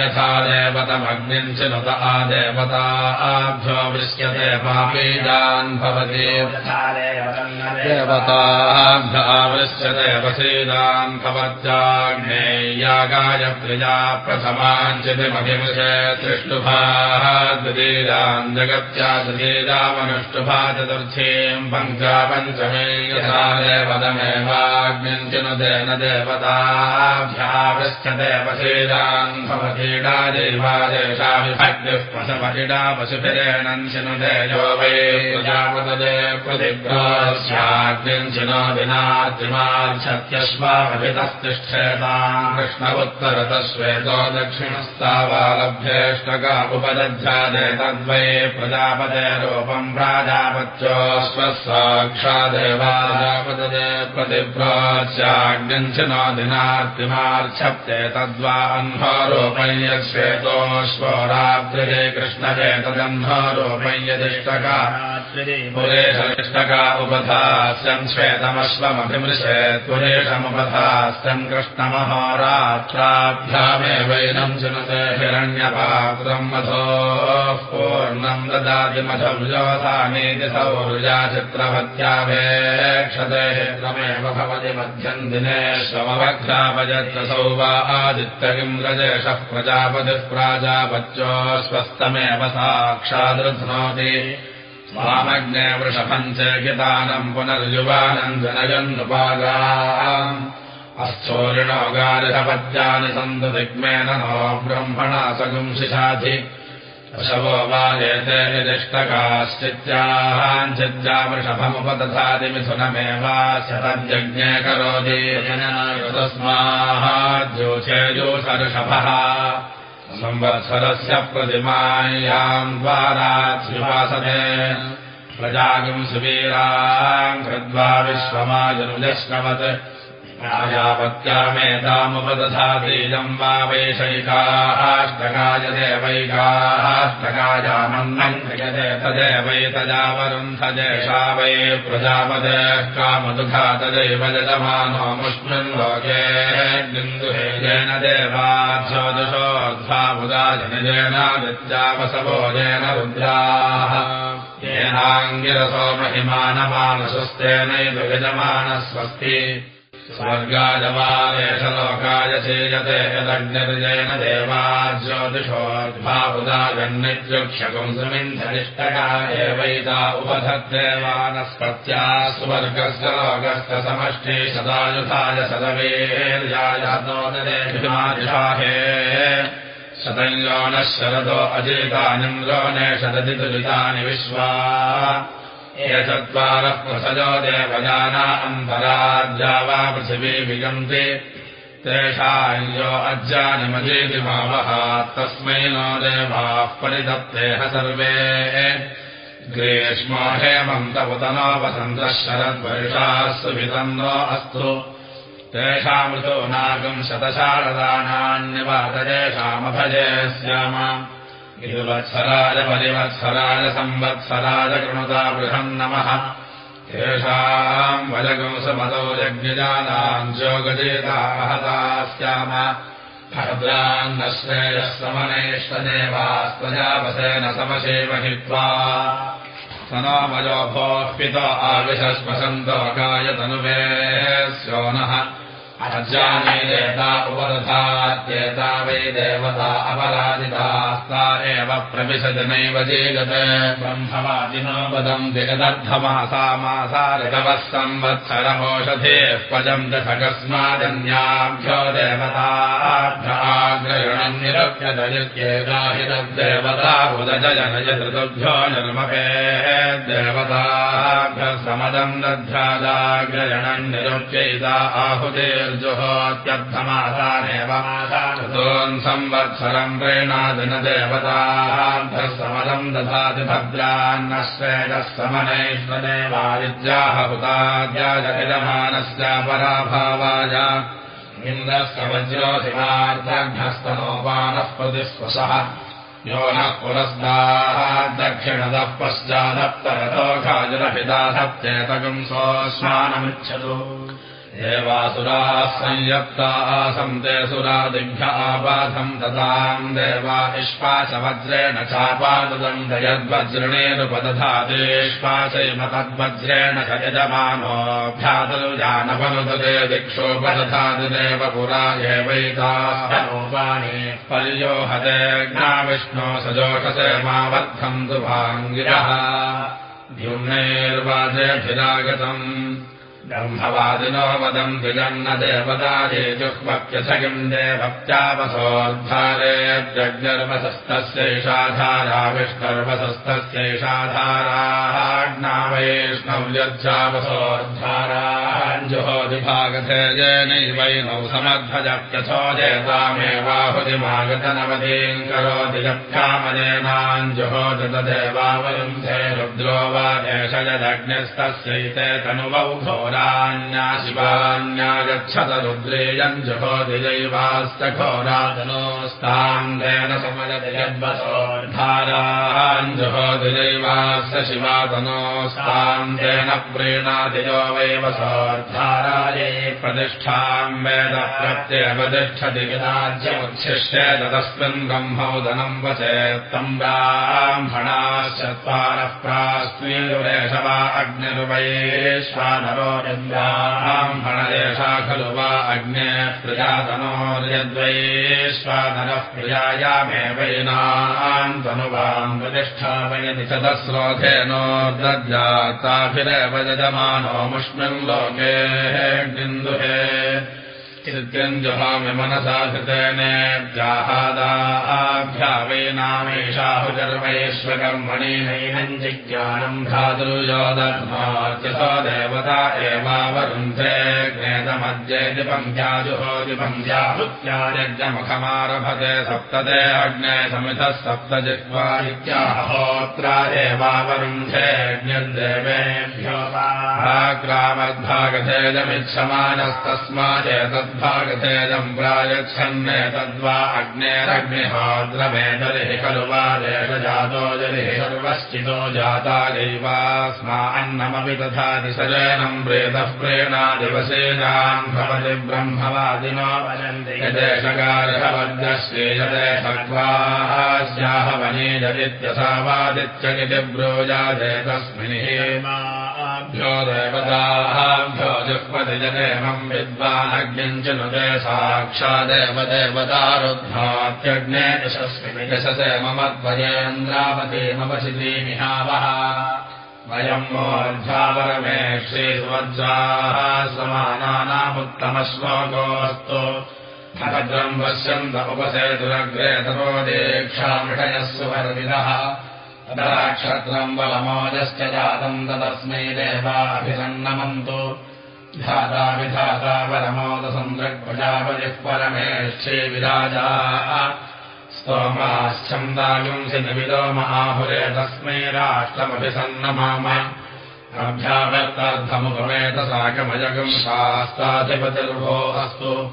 यथा देवतमग्निम् चिनुत आदेवता आभ्यो विष्यते पापीडान् भवति देवताभ्यावृश्यते वसीदान् भवत्याग्नेय्यागाय प्रिया प्रथमाञ्चितिमभिमृशे तृष्टुभाः द्वितीयान् जगत्या तृतीयामनुष्टुभा चतुर्थीम् पङ्क्त्या पञ्चमे यथा भवति। देवादेशा विभग्निः पशुपतिडा पशुभिरेणम् शिनुदेयो वै प्रजापतदे प्रतिभ्योऽस्याग्निञ्चिनो विनाद्रिमाच्छत्यश्वाभितस्तिष्ठेताम् कृष्णवुत्तरतश्वेतो दक्षिणस्तावालभ्येष्टका उपदध्यादे तद्वै प्रजापतेरूपम् प्राजापत्योऽश्वसाक्षादेवाजापतदे प्रतिभ्योऽस्याग्निञ्चिनो दिनाद्रिमार्च्छप्ते तद्वा अह्नोरूपम् यश्वेतोऽश्वो रात्रिरे कृष्णवे तदह्नोरूपम् यदिष्टका पुरेशनिष्टका उपधास्यम् श्वेतमश्वमभिमृशे त्वरेशमुपधास्यम् कृष्णमहोरात्राभ्यामेवैनम् चिनुते हिरण्यपात्रम् मधोः पूर्णम् ददाति मधव्योधानीति सौरुजा चित्रवत्यावेक्षते क्रमेव भवति मध्यम् दिने श्वमवघ्रापयत्रसौ वा आदित्यकिम् रजेशः प्रजापतिः प्राजापत्यो स्वस्तमेव साक्षादृध्नोति। स्वामग्ने वृषभम् च गितानम् पुनर्युवानम् जनयन्नुपागा अस्थोरिणो गारिहपत्यानि सन्तु ब्रह्मणा सगुंशिषाधि निदिष्टकाश्चित्याहाञ्चिद्या वृषभमुपदधादिमिथुनमेवास्य तद्यज्ञे करोति तस्माद्योषेजोषऋषभः संवत्सरस्य प्रतिमायाम् द्वाराध्युपासते प्रजागम् सुवीराम् कृत्वा विश्वमाजनुजश्रवत् वैषयिकाष्टकाय देवैकाष्टकायामन्नम् क्रियते तदेवैतजावरुन्धजेषा वै प्रजापते कामदुघा तदैव यजमानोमुष्मिन् लोके। बिन्दुहेजेन देवाध्योदशोऽध्वाबुदाजनिजेन विद्यावसभोजेन रुद्राः। येनाङ्गिरसो महिमानमानसुस्तेनैव यजमानः स्वस्ति स्वर्गाजवादेशलोकाय चेयते यदग्निर्जयन देवा ज्योतिषोद्भावुदागन्नित्युक्षकुंसुमिन्धनिष्टका एवैता उपधद्देवानस्पत्या सुवर्गस्य लोकस्य समष्टि सदायुधाय सदवेर्यायाहे शतञ्जो नः शरदो अजितानिन्द्रो ने शदति दुरितानि विश्वा चत्वारः प्रसजो देवजाना अन्तराज्या वा पृथिवी विगन्ति तेषाम् यो अज्जानिमजेति मावः तस्मै नो देवाः परिदत्तेह सर्वे। ग्रीष्मो हेमन्तपुतनो वसन्तः शरद्वर्षाः सुवितन्नो अस्तु तेषामृतो नागम् शतशारदानान्यवातरेषामभजे स्याम वत्सराज परिवत्सराज संवत्सराज कृणुता बृहन्नमः तेषाम् वजगंसमदौ यज्ञजानाम् जोगजेताहता स्याम भद्रान्नश्रेयः समनेष्टदेवास्त्वजावसेन समशेव हित्वा। स नामजो भोः पिता आविशश्वसन्तोकाय तनुवे स्यो नः अजाने देता उपदधात्येता वै देवता अपराजितास्ता एव प्रविशजनैव जीगत। ब्रह्मवादिनो वदम् जगदर्थमासा मासा ऋतवः संवत्सरमोषधेः पजम् दशकस्मादन्याभ्यो निरप्यदयुत्येकाहितद्देवता उदजनय ऋतुभ्यो निर्मपे देवताभ्यः समदम् दध्यादाग्रयणम् निरुप्यैता आहुते प्रेणादिनदेवताभ्यः समलम् दधाति भद्रान्नश्रेयः समनैष्वदेवादित्याह हुताद्याजयमानस्य पराभावाय इन्द्रस्य वज्रोधिमार्दघ्नस्तनोपानः प्रतिस्वसः यो नः पुरस्ताः पश्चादत्तरतोखाजुरभिदाधत्येतकम् सोऽस्मानमिच्छतु देवासुराः संयत्ता आसन्ते सुरादिभ्य आपाधम् तताम् देवा इष्पाचवज्रेण चापादम् दयद्वज्रणेनुपदधातेष्पाचैव तद्वज्रेण च यजमानोऽभ्यादनुजानपनुदते दिक्षोपदधातिदेव पुरा एवैतानि पर्यो हतेऽग्ना विष्णो सजोषसे मावद्धम् दुभाङ्गिरः द्युम्नैर्वाजेऽभिरागतम् ब्रह्मवादिनो वदम् विजन्न देवदाये जुह्वप्यसगिम् देवप्यावसोद्धारेऽग्निर्वसस्तस्यैषाधारा विष्णुर्वसस्तस्यैषाधाराज्ञा वैष्णव्यच्छावसोद्धाराञ्जुहोदिभागधेजेनैवैनौ समध्वजप्यथो जेतामेवाहुतिमागतनवतीम् करोति जप्यामनेनाञ्जुहोदतदेवावरुन्धे रुद्रो वा देशयदग्निस्तस्यैते तनुवौ घोर न्या शिवान्यागच्छत रुद्रेयम् जुहोदिजैवास्य घोरातनोस्तान्देन समयजयद्वसोद्धाराञ्जुहोदिजैवास्य शिवातनोस्तान्देन प्रीणादियो वैव सोद्धारायै प्रतिष्ठाम् वेद प्रत्यवतिष्ठति विराज्यमुच्छिष्य तदस्मिन् ब्रह्मोदनम् वचेत्तम् ब्राह्मणाश्चत्वारः प्रास्मीरुरेष वा अग्निर्वयेष्वानरो ब्राह्मणदेशा खलु वा अग्ने प्रजातनोर्यद्वयेष्वानरः प्रजायामेवैनान्तनुवाम् प्रतिष्ठापयति चतस्रोधेनोर्दज्जाताभिरेव यजमानो मुष्मिन् लोके बिन्दुहे कृत्यञ्जुहामि मनसा कृतेनेभ्यावैनामेषाहुजर्वैश्वकर्मणि नैनम् जिज्ञानम् भ्रातृयोदर्मात्यसो देवता ज्ञेतमद्येति पङ्क्याजुहोति पङ्क्याहुत्यायज्ञमुखमारभते सप्तते अग्ने समितः सप्त इत्याहोत्रा एवावरुन्धे ज्ञर्देवेभ्यो ग्रामद्भागधेजमिच्छमानस्तस्मादेतद् भागधेदम् प्रायच्छन्नेतद्वा अग्नेरग्निहोद्रमेतरिः खलु वा देशजातो जलिः सर्वश्चितो जातायैवास्मा अन्नमपि तथा दिशजनम् प्रेतः प्रेणादिवसेनाम् भवति ब्रह्मवादिनो यदेशगारहवद्यश्रीयदेशक्वास्याह वनेजदित्यसावादित्यनिति ब्रोजादे तस्मिन् हेमाभ्यो देवताभ्यो जुह्वति जनेमम् विद्वानग्निम् साक्षादेव देवतारुद्धात्यग्ने यशस्विनि यशसे मम द्वयेन्द्रावती मम चितीमिहावः वयम् मोर्ध्यापरमे श्रीसुवज्राः समानानामुत्तमश्लोकोऽस्तु भद्रम् पश्यन्त उपसेतुरग्रे तपो दीक्षामृषयः सुवर्विदः तदाक्षत्रम् बलमोजश्च जातम् तदस्मै देवाभिसन्नमन्तु धाता विधाता परमोदसन्द्रग्प्रजापतिः परमेष्ठे विराजा। स्तोमाश्चन्दागुंसि निविलोम आहुरे तस्मै राष्ट्रमभिसन्नमाम। अभ्यावर्तार्थमुपमेतसाकमजगम् शास्ताधिपतिर्भो अस्तु।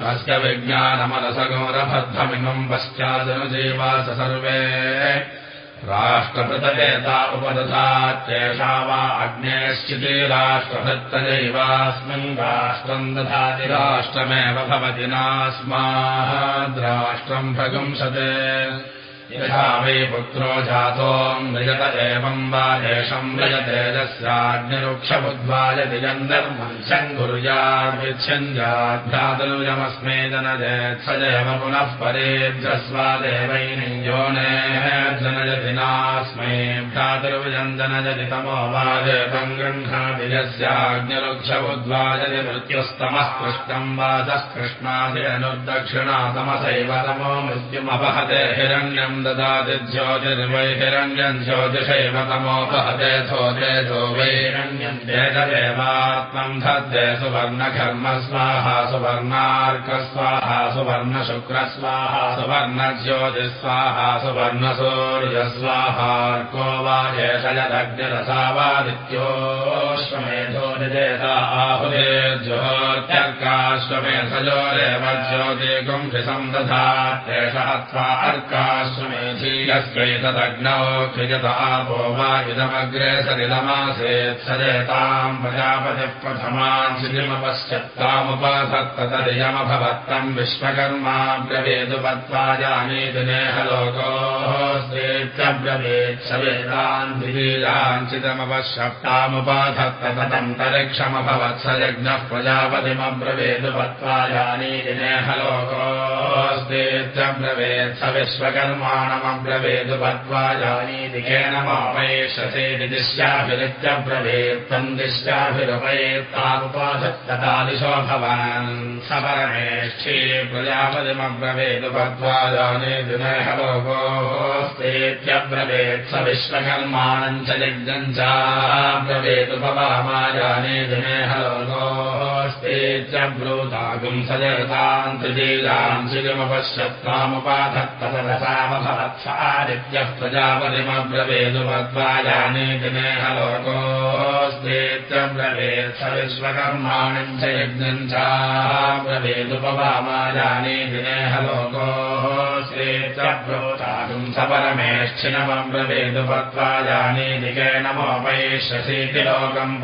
तस्य विज्ञानमनसगौरभद्धमिमम् पश्चादनुजीवास सर्वे राष्ट्रभृतवेता उपदधात्येषा वा अग्नेश्चिति राष्ट्रभृत्तजैवास्मिन् राष्ट्रम् दधाति राष्ट्रमेव भवति नास्माद्राष्ट्रम् भगुंसते यथा वै पुत्रो जातो मृजत वा म्रजते यस्याग्निरुक्षबुद्वायति यन्दर्मञ्चम् कुर्याद्विच्छन्द्याद्भ्रातनुजमस्मे जनजेत्सजेव पुनः परेभ्यस्वादेवैनियोनेः जनजति नास्मै भ्रातरुजन्दनजति तमो वादेतम् गृह्णाति यस्याग्निरुक्षबुद्वायति मृत्युस्तमः कृष्णम् वासः कृष्णादिनुर्दक्षिणातमसैव तमो मृत्युमपहते हिरण्यम् ददाति ज्योतिर्वै हिरण्यम् ज्योतिषैव तमोपहते थोदेथो वैरण्यम् वेददेवात्मम् धद्दे सुवर्णघर्म स्वाहा सुवर्णार्कस्वाहा सुवर्णशुक्रस्वाहा सुवर्णज्योतिस्वाहा सुवर्णसूर्यस्वाहार्को वा एषयदग्निरसावादित्योश्वमेधो निजेता आहुरे ज्योत्यर्काश्वमेधयोरेव ज्योतिगुंभिसम् दधात्येष हत्वा अर्काश्व यस्यैतदग्नौ क्रियत आपो वा इदमग्रे सरिदमासेत् सदेताम् प्रजापतिः प्रथमान् श्रियमपश्यत्तामुपसत्ततदियमभवत्तम् विश्वकर्मा ब्रवेदुपत्वा जानीतिनेह लोकोऽस्तेत्यब्रवेत् सवेदान् द्वितीयाञ्चितमपश्यत्तामुपसत्ततन्तरिक्षमभवत् स यज्ञः प्रजापतिमब्रवेदुपत्वा जानीतिनेह लोकोऽस्तेत्यब्रवेत् स विश्वकर्माणमब्रवेदुपत्वा जानीतिकेन मापयिष्यसे दिश्याभिरित्यब्रवेत्तम् दिश्याभिरुपयेत्तामुपासत्ततादिशो भवान् स परमेष्ठी प्रजापतिमब्रवेदुपत्वा जानीतिनेह लोकोऽस्तेत्यब्रवेत् स विश्वकर्माणम् च यज्ञम् चाब्रवेदुपवामा जानीतिनेह लोकोऽस्तेत्यब्रूतागुम् स जगताम् त्रिजीलाम् शिगमपश्यत्तामुपाधत्तदसामभवत्सादित्यः प्रजापतिमब्रवेदुपत्वा जानीतिनेह लोकोऽस्तेत्यब्रवेत् स विश्वकर्माणम् च यज्ञम् चाब्रवेदुपवामा जानीतिनेह लोकोऽस्तेत्यब्रूतागुम् स परमेष्ठिनमब्रवेदुपत्वा जानीतिकेन मोपयिष्यसीति लोकम्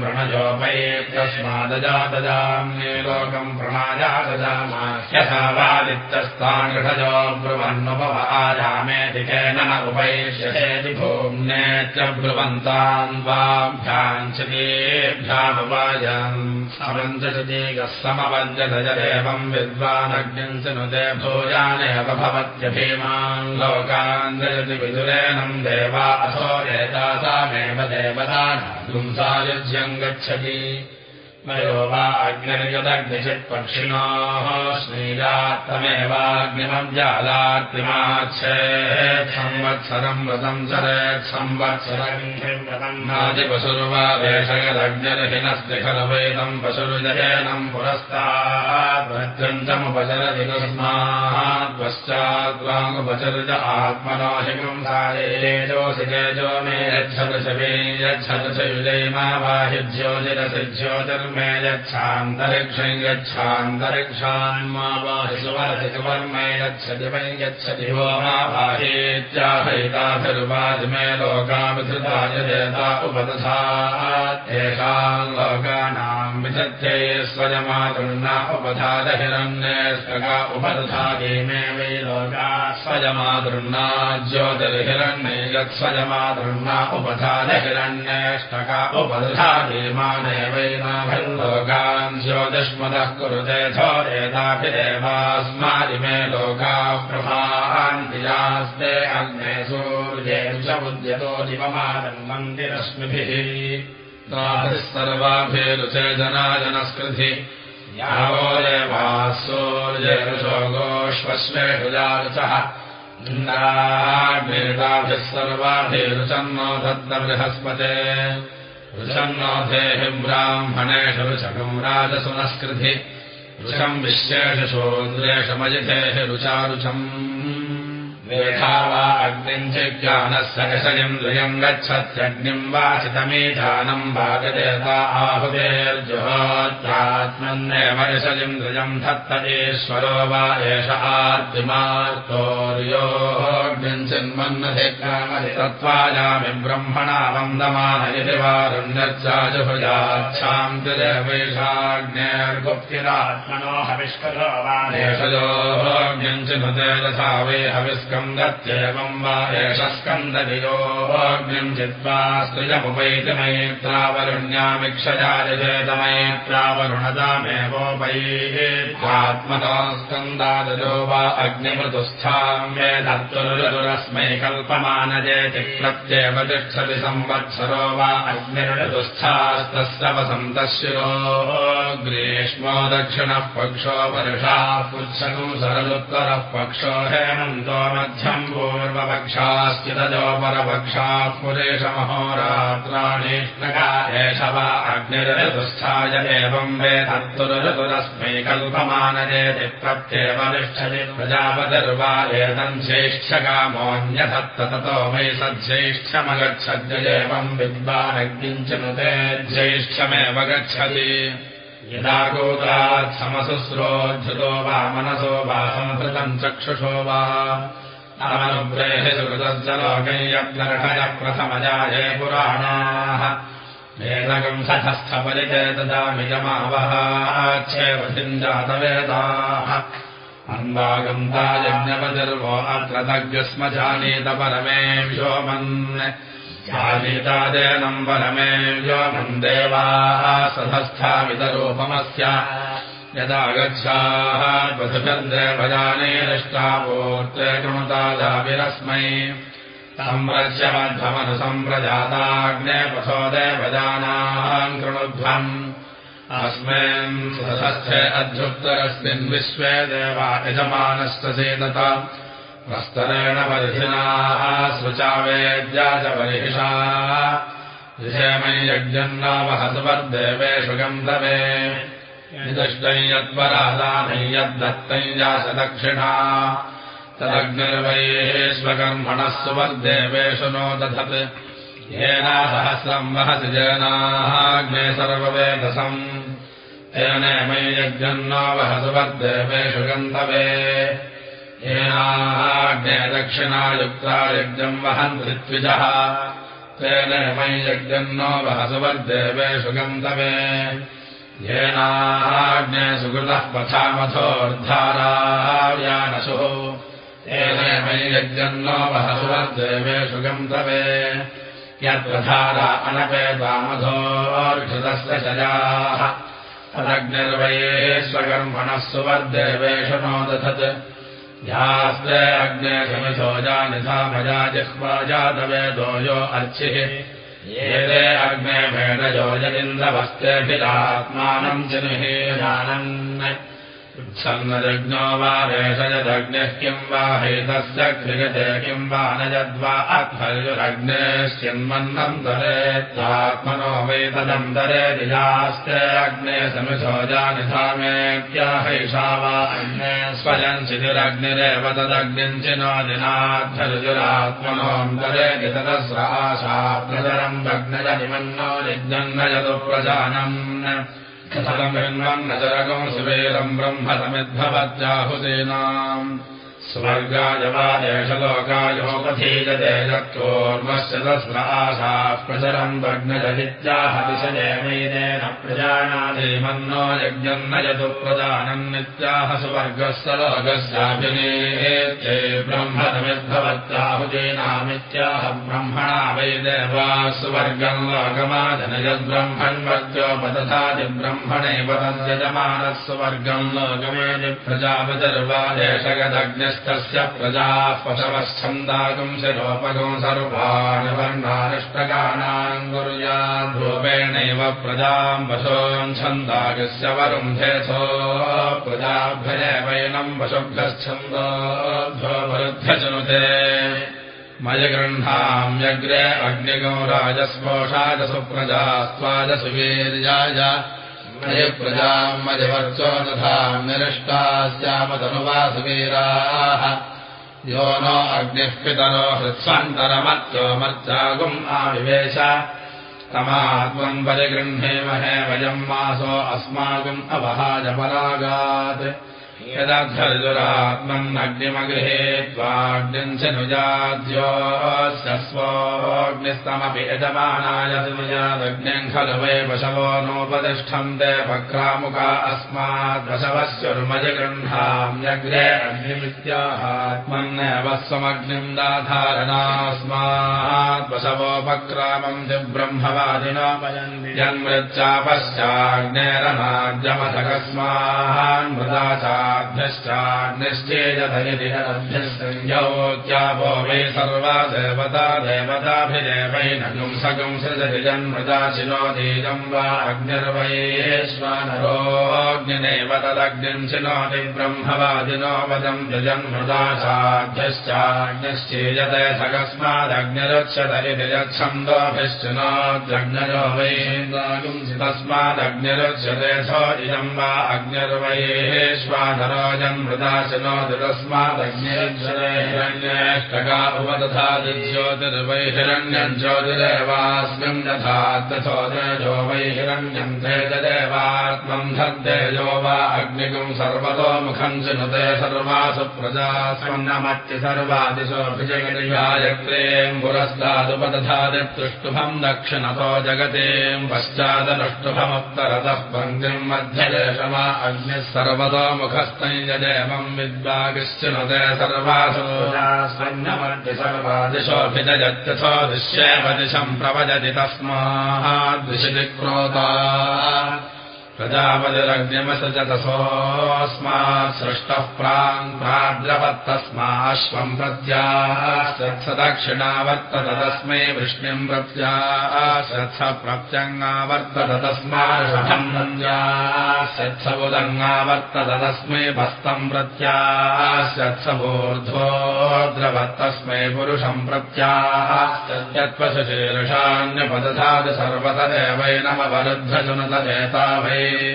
प्रणयेत्यब्रवीत्तल्लोकम् प्रणजोपयेत्यस्मादजातजाम्ये लोकम् प्रणाजातजामाह्यथा वादित्यस्तान् गृढजो ब्रुवन्नुपवाजामेधिकेन न उपयिष्यसेति भूम्नेत्यब्रुवन्तान् वाभ्याम् चितेभ्यामुपायान् समञ्जतिगः समवज्यतजदेवम् विद्वानग्निम् च नुते भूयानेव भवत्यभीमान् लोकान् जयति विदुरेणम् देवा असो एतासामेव देवता गुंसायुज्यम् गच्छति। मयो वा अग्निर्यदग्निचित्पक्षिणोः श्रीजातमेवाग्निमब्जालाग्निमाच्छेत् संवत्सरम् व्रतम् चरेत् संवत्सरम् नादिपशुर्वा वेषयदग्निर्हिनस्ति खलु वेदम् पशुरुजयनम् पुरस्ताद्भद्रन्तमुपचरति तस्मात् पश्चाद्वामुपचरित आत्मनो हिंसायेजोऽसि तेजो मे यच्छदशवे यच्छदशयुजै मा ज्योतिर्मे बाहि सुवर्मे यच्छति वै यच्छति वो मा बाहेत्याहैताभिर्वाजि मे लोकामिधृताय देता उपदधा तेषाम् लोकानाम् विधत्यै स्वयमातृन्ना उपधादहिरण्यस्तका उपदधाति मे वै लोका स्वयमातृन्ना ज्योतिर्हिरण्ये यत्स्वयमातृन्ना उपधादहिरण्यष्टका उपदधाति माने वैनाभिर्लोकान् ज्योतिष्मदः कुरुते छोरेताभिदेवास्मादिमे लोकाः अग्ने सूर्ये च उद्यतो दिवमादम् मन्दिरश्मिभिः ताभिः सर्वाभिरुचे जनाजनस्कृति यावो देवाः सूर्यरुषो गोष्वश्वेषु जारुचः इन्द्राग्निर्ताभिः सर्वाभिरुचन्नो दत्तबृहस्पते ऋषन्नोधेः ब्राह्मणेषु ऋषकम् राजसुनस्कृति ऋषम् विश्वेषशोद्रेषमजिधेः रुचारुचम् वेधा वा अग्निम् जिज्ञानः सकशयम् द्वयम् गच्छत्यग्निम् वाचितमेधानम् भागदेता आहुतेर्जुहोत्रात्मन्नेव यशयम् द्वयम् धत्त ईश्वरो वा एष आर्तिमार्तोर्योऽग्निम् चिन्मन्नधिग्रामधितत्त्वायामि ब्रह्मणा वन्दमान इति वारुण्यर्चाजुभुजाच्छान्तिरेवैषाग्नेर्गुप्तिरात्मनो हविष्करो वा एषयोऽग्निम् चिनुते यथा वे दत्येवम् वा एष स्कन्दवियोऽग्निम् चित्वा स्त्रियमुपैति मैत्रावरुण्यामिक्षजादिचेतमैत्रावरुणतामेवोपैत्मतो स्कन्दादजो वा अग्निमृतुस्थाम् मे धर्तुरुरस्मै कल्पमानजेति प्रत्येव तिष्ठति संवत्सरो वा अग्निरुतुस्थास्तस्य वसन्तशिरो ग्रीष्मो दक्षिणः पक्षो वर्षाः पुच्छकम् सरदुत्तरः पक्षो हेमन्तो मध्यम् पूर्वपक्षाश्चितजो परपक्षाः पुरेशमहोरात्राणीष्णका एष वा अग्निरतुस्थाय एवम् वे धर्तुरुरस्मै कल्पमानजेति प्रत्येव तिष्ठति प्रजापतिर्वा एतम् ज्येष्ठकामोऽन्यधत्त ततो मयि सज्ज्येष्ठमगच्छद्य एवम् विद्वानग्निम् च नुते ज्येष्ठमेव गच्छति। यदा गोतात्समसुस्रोद्धृतो वा मनसो वा संहृतम् चक्षुषो वा अमनुग्रेः सुकृतश्च लोकैयग्नर्हय प्रथमजाये पुराणाः। वेदकम् सठस्थपरिचय ददामिजमावहाच्छेवतिम् जातवेदाः अन्वागन्तायज्ञपतिर्वो अत्र तज्ञस्म जानीत परमे व्योमन् जानीतादेनम् परमे व्योमम् देवाः सधस्थामितरूपमस्य यदा गच्छाः पशुचन्द्रभजानेष्टावोत्रे कृणुतादाभिरस्मै संव्रज्यमध्वमनुसम्प्रजाताग्ने पशो देवजानाम् कृणुध्वम्। अस्मिन् सधस्थे अध्युत्तरस्मिन् विश्वे देवा यजमानस्तसेदत प्रस्तरेण परिधिनाः स्रुचावेद्या च परिहिषा विषयमयि यज्ञन्नावहसुवर्देवेषु गन्धवे निदष्टै यत्परादानै यद्दत्तै यास दक्षिणा तदग्निर्वैः स्वकर्मणः सुवर्देवेषु नो दधत्। येना सहस्रम् वहसि जनाग्ने सर्ववेदसम् तेन मयि यज्ञन्नो वहसुवर्देवेषु गन्तवे येनाग्ने दक्षिणायुक्ता यज्ञम् वहन्ति द्विजः। तेन मयि यज्ञन्नो वहसुवर्देवेषु गन्तवे येनाग्ने सुकृतः पथामथोर्धाराव्यानसुः तेन मयि यज्ञन्नो वहसुवर्देवेषु गन्तवे यत्प्रधारा अनपेतामधोर्घृतस्य शजाः। तदग्निर्वये स्वकर्मणः सुवर्देवेषु नो दधत्। यास्ते अग्ने समिथो जानिधा मजा जिह्वा जातवेदो यो अर्चिः एते अग्ने भेदयो यदिन्द्रवस्तेभिरात्मानम् सन्नजज्ञो वा वेषयदग्निः किम् वा हेतस्य क्रियते किम् वा न यद्वा अध्वर्युरग्नेश्चिन्मन्नम् दरेत्यात्मनो वेतदन्तरे दिजास्ते अग्ने समिथो जानिधामेत्याहैषा वा अग्ने स्वयम् शिथिरग्निरेव तदग्निम् चिनो दिनाध्वर्युरात्मनोऽन्तरे नितदस्र आशा प्रचरम् भग्नजनिमन्नो यज्ञन्नयतु प्रजानम् कथलमिन्वम् न चरकम् सुवेरम् ब्रह्म समिद्भवत्याहुतीनाम् स्वर्गाय वा देशलोकायोपधीयते यत्कोर्मस्य तस्र आशाः प्रचरम् भग्नजहित्याह विशदेवैनेन प्रजानाधिमन्नो यज्ञम् न यतु प्रजानम् नित्याह सुवर्गस्य लोकस्याभिनेत्ये ब्रह्म समिद्भवत्याहुतीनामित्याह ब्रह्मणा वै देवा सुवर्गम् लोकमादन यद्ब्रह्मण्वर्गोपदधाति ब्रह्मणैव तद्यजमानः सुवर्गम् लोकमेति प्रजापतिर्वादेशगदग्निश्च तस्य प्रजाः पशवच्छन्दागुम् शिरोपगुम् सर्वान् वर्णानिष्टगानाम् कुर्याद्रूपेणैव प्रजाम् पशोम् छन्दागस्य वरुन्धेथो प्रजाभ्यवैनम् पशुभ्यश्छन्दोभ्यो वरुध्यचनुते मयगृह्णाम्यग्रे अग्निगो राजस्पोषाजसु प्रजास्त्वाजसु वीर्याय मय प्रजाम् मजवर्चो दधाम् निरष्टास्यामतनुवासुवीराः यो नो अग्निः पितरो हृत्स्वन्तरमत्यो मर्चागुम् आविवेश। तमात्मम् परिगृह्णेमहे वयम् मासो अस्माकम् अवहाजपरागात् च नुजाद्योस्य स्वोऽग्निस्तमपि यजमानाय नुजादग्निम् खलु वै पशवो नोपतिष्ठम् ते वक्रामुका अस्माद्वशवस्युर्मज गृह्णाम्यग्रे अग्निमित्याहात्मन्नेव स्वमग्निम् दाधारणास्माद्वशवोपक्रामम् दिब्रह्मवादिनोपयन्ति जन्मृत्यापश्चाग्नेरनाद्यमथकस्मान्मृदा चाभ्यश्चाग्निश्चेदधयतिरभ्यस्त्यापो वै सर्वा देवता देवताभिदेवैनगुम् सगुम् सृजति जन्मृदाशिनो दीजम् वा अग्निर्वयेष्वानरोऽग्निनैव तदग्निम् शिनोति ब्रह्मवादिनो वदम् जन्मृदा चाभ्यश्चाग्निश्चेयते सकस्मादग्निरुच्यत इति यच्छन्दोभिश्चिनोद्रग्नयो वै तस्मादग्निरुच्यते सो इदम् वा अग्निर्वयेष्वानरो जन्मृदाशिनो हिरण्येष्टका उपदधा ज्योतिर्वै हिरण्यम् ज्योतिरेवास्मिन् दधा तथो तेजो वै हिरण्यम् तेजदेवार्थ त्वम् धर्देजो वा अग्निकम् सर्वतो मुखम् चिनुते सर्वासु प्रजास्वन्नमत्य सर्वादिशोऽभिजगतिगायत्रेम् पुरस्तादुपदधादितृष्टुभम् दक्षिणतो जगतीम् पश्चादनुष्टुभमुत्तरतः पङ्क्तिम् मध्यदेशमा अग्निः सर्वतो सर्वासु। स्वन्नमत्य सर्वादिशोऽभिजयत्यथो दृश्येव दिशम् प्रवजति तस्माद्विशति क्रोता प्रजापतिरग्निमसजतसोऽस्मात् सृष्टः प्रान् प्राद्रवत्तस्माश्वम् प्रत्याश्रत्स दक्षिणावर्तत तस्मै वृष्णिम् प्रत्याश्रत्स प्रत्यङ्गावर्तत तस्माषम् प्रत्याश्रत्स बुदङ्गावर्तत तस्मै भस्तम् प्रत्याश्रत्सवोर्ध्वोद्रवत्तस्मै पुरुषम् प्रत्याश्चत्यत्वशशीर्षान्यपदधात् सर्वतदेवैनमवरुद्धजुनतजेता वै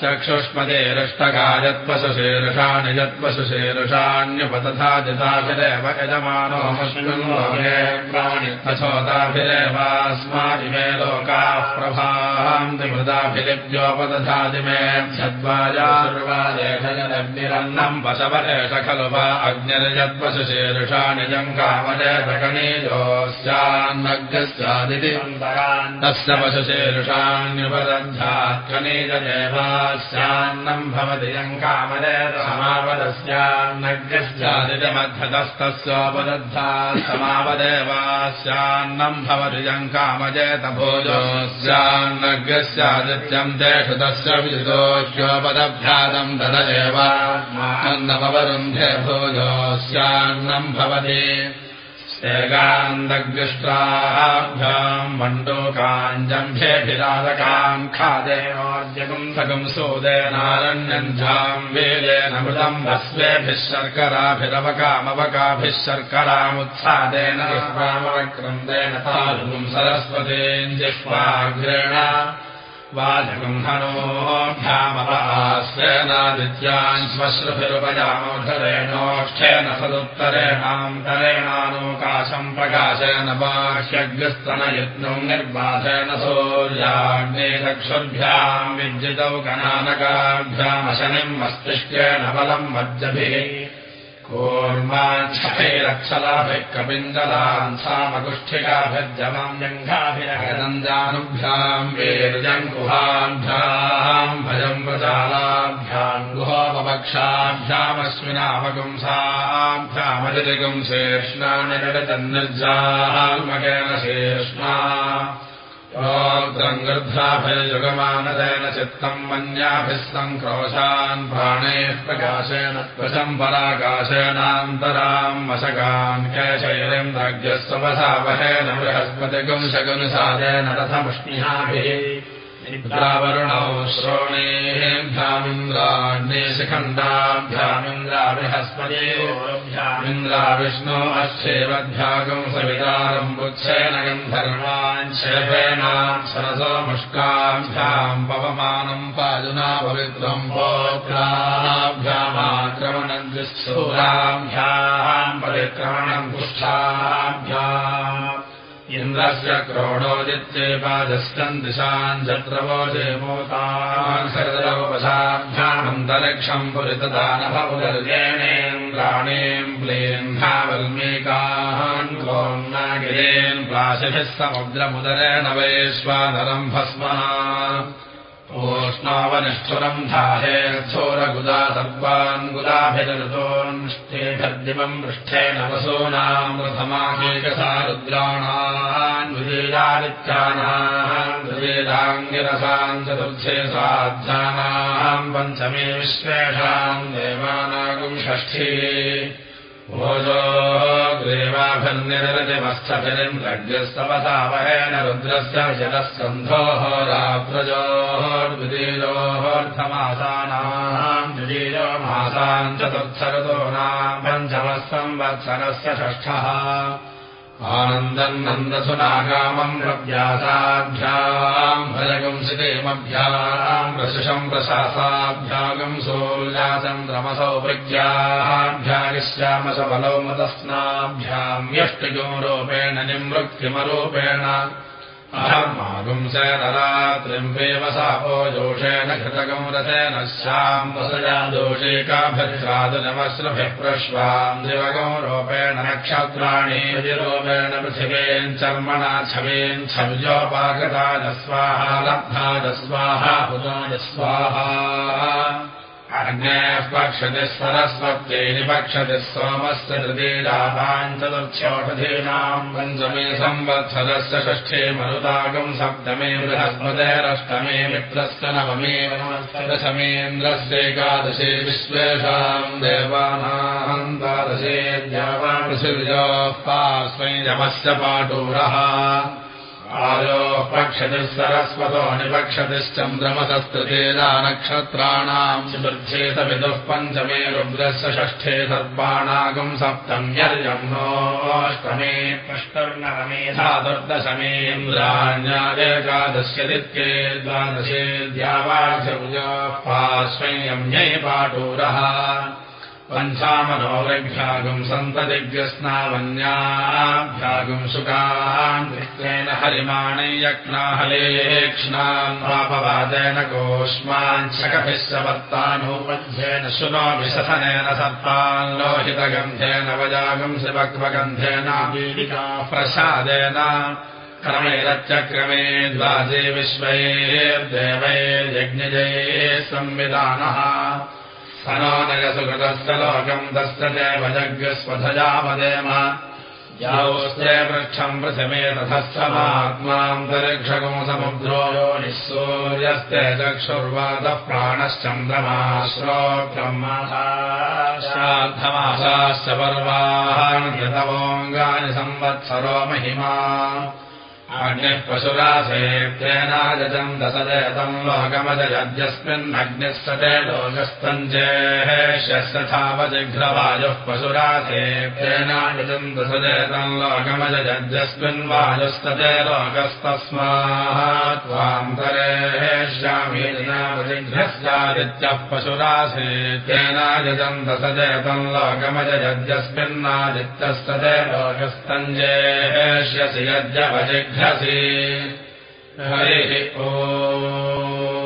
चक्षुष्मदेरष्टगायत्वशेरुषाणि यत्वशेरुषाण्युपतथादिताभिरेव यजमानोमश्वन्वाणित्वचोदाभिरेवास्मादिमे लोकाः प्रभान्ति मृदाभिलिप्योपदधाति मे छद्वाजार्वादेशजनग्निरन्नम् पशवरेष खलु वा अग्निर्यत्वशेरुषाणि जङ्कामजगणीजोस्यान्नग्स्यादिति तस्य पशुशेरुषाण्युपदधा ेवास्यान्नम् भवति यङ्कामदेतसमापदस्यान्नग्रस्यादितमद्धतस्तस्योपदद्धा समापदेवास्यान्नम् भवति यङ्कामजेत भोजोऽस्यान्नग्रस्यादित्यम् तेषु तस्य विजितोह्योपदभ्यातम् तद एव अन्नमवरुन्धे भोजोऽस्यान्नम् भवति एकान्दग्ष्टाभ्याम् मण्डोकाञ्जम्भेभिराजकाम् खादेनोद्यगुम्भगम् सोदेनारण्यञ्झाम् वेदेन मृतम् भस्वेभिः शर्कराभिरवकामवकाभिः शर्करामुत्सादेन जिह्वामवक्रन्देन तालुम् सरस्वतीम् जिह्वाग्रेण वाजगुम्हनोऽभ्यामपास्वेनादित्यान् श्मश्रुभिरुपजामोधरेणोष्ठेन सदुत्तरेणान्तरेणानोकाशम् प्रकाशेन बाह्यग्रस्तनयत्नम् निर्बाधेन सूर्याग्ने चक्षुर्भ्याम् विद्युतौ कनानकाभ्यामशनिम् मस्तिष्केण बलम् मज्जभिः कूर्माच्छलैरक्षलाभिः कपिन्दलान् सामकुष्ठिकाभिर्जमाम् जङ्घाभिरगनन्दानुभ्याम् वेर्जङ्कुहाभ्याम् भजम् प्रजालाभ्याम् गुहोपवक्षाभ्यामश्विनामगुंसाभ्यामजतिगुम् शेष्णानिर्जाल्मकेन शेष्णा र्द्राभिर्युगमानदेन चित्तम् मन्याभिः सङ्क्रोशान् प्राणैः प्रकाशेन त्वचम् पराकाशेनान्तराम् वशकान् केशैरिम् राज्ञस्वसावहेन बृहस्पतिगुंशगुनुसादेन रथमुष्ण्याभिः निद्रावरुणौ श्रोणेभ्यामिन्द्राग्नेशिखण्डाभ्यामिन्द्रा बृहस्पतिभ्यामिन्द्रा विष्णो अच्छेवद्भ्यागम् सवितारम् बुच्छेन गन्धर्वान् शेफेनाम् सरसो मुष्काभ्याम् पवमानम् पाजुना पवित्रम् पोत्राभ्यामाक्रमणम् दुःस्थूराभ्याम् परिक्रमणम् पुष्ठाभ्याम् इन्द्रस्य क्रोडोदित्येपादश्चम् दिशान् चत्रवो जेमोतान् शरदरोपशाभ्यामन्तरिक्षम् पुरितदानभवदर्गेणेन्द्राणीम् प्लेन्धावल्मीकान् कोन्नागिरेन् प्राशिभिः समुद्रमुदरेण वैश्वानरम् भस्मः ओष्णावनिष्ठुरम् धाहेच्छोरगुदा सर्वान् गुदाभिदृतोन्ष्ठेभर्दिवम् पृष्ठेन वसूनाम् प्रथमाकेकसा रुद्राणान् विवेदादित्यानाम् विवेदाङ्गिरसाम् चतुर्थे साध्यानाम् पञ्चमे विश्वेषाम् देवानागुम् षष्ठी भोजो ग्रेवाभिर्निरतिमस्थभिरिम् लग्यस्तपसावहेन रुद्रस्य जलस्कन्धोः रात्रजोर्द्वितीयोऽर्थमासानाम् द्वितीयो मासाम् चतुर्थऋतूनाम् पञ्चमः संवत्सरस्य षष्ठः आनन्दम् नन्दसुनागामम् प्रव्यासाभ्याम् भजगुंसितेमभ्याम् प्रशिषम् प्रशासाभ्यागम् सोल्लाचन्द्रमसौ प्रज्ञाभ्यागिश्यामसबलौ मतस्नाभ्याम् यष्टिगो रूपेण अहर्मागुंसरात्रिम्बेव सापो जोषेण घृतकं रसेन स्याम् वसया दोषेकाभद्रादुनमश्रभिप्रश्वाम् दिवगो रूपेण नक्षत्राणि रूपेण पृथिवेन् चर्मणा छवेन् छव्योपागता न स्वाहा लब्धा अन्यः पक्षति सरस्वत्यै निपक्षति सोमस्य तृतीयापाञ्चतुर्थ्यौषधीनाम् पञ्चमे संवत्सरस्य षष्ठे मरुतागम् सप्तमे बृहस्पतेरष्टमे मित्रस्य नवमे दशमेन्द्रस्यैकादशे विश्वेषाम् देवानाम् द्वादशे द्यावापृथिव्योः पार्श्वै जमस्य पाटूरः आयोः पक्षतिः सरस्वतो निपक्षतिश्चन्द्रमसस्तृतेजा नक्षत्राणाम् चतुर्थेतविदुः पञ्चमे रुद्रस्य षष्ठे सर्वाणागम् सप्तम्यर्यम्नोऽष्टमे पष्टर्नरमेधा दुर्दशमेन्द्राण्यादेकादश्यदित्ये द्वादशे द्यावाचौजः पार्श्वयम्यै पाटूरः पञ्चामनोरभ्यागुम् सन्ततिग्रस्नावन्याभ्यागुम् सुकान् वित्रेण हरिमाणैयक्नाहलेक्ष्णान् पापवादेन कोष्मान् शकभिश्च वर्तानोपध्येन शुनोभिशथनेन सर्पान् लोहितगन्धेन वजागुम् शिवक्वगन्धेन प्रसादेन क्रमेरत्यक्रमे द्वाजे विश्वैर्देवैर्यज्ञजये संविधानः सनोनयसुकृतस्य लोकम् दस्य च भजग्स्वधजामदेम यावोस्ते पृच्छम् प्रथमे तथस्थमात्मान्तरिक्षगो समुद्रो यो निःसूर्यस्ते चक्षुर्वातः प्राणश्चन्द्रमाश्रोब्रह्मधाश्राद्धमासाश्च पर्वान् ऋतवोऽङ्गानि संवत्सरो महिमा अग्निः पशुरासेत्येनाजम् दशजयतम् लोकमजयद्यस्मिन्नग्निः सते लोकस्तञ्जेष्यथावजिघ्रवायुः पशुरासेत्येनाजम् दशजयतम् लोकमजयद्यस्मिन् वायुस्तते लोकस्तस्मात् त्वान्तरेष्यामीनावजिघ्रस्यादित्यः पशुरासेत्येनाजम् दशजयतम् लोकमजयद्यस्मिन्नादित्यस्तते लोकस्तञ्जेष्यसि यद्यवजिघ्र हरिः ओ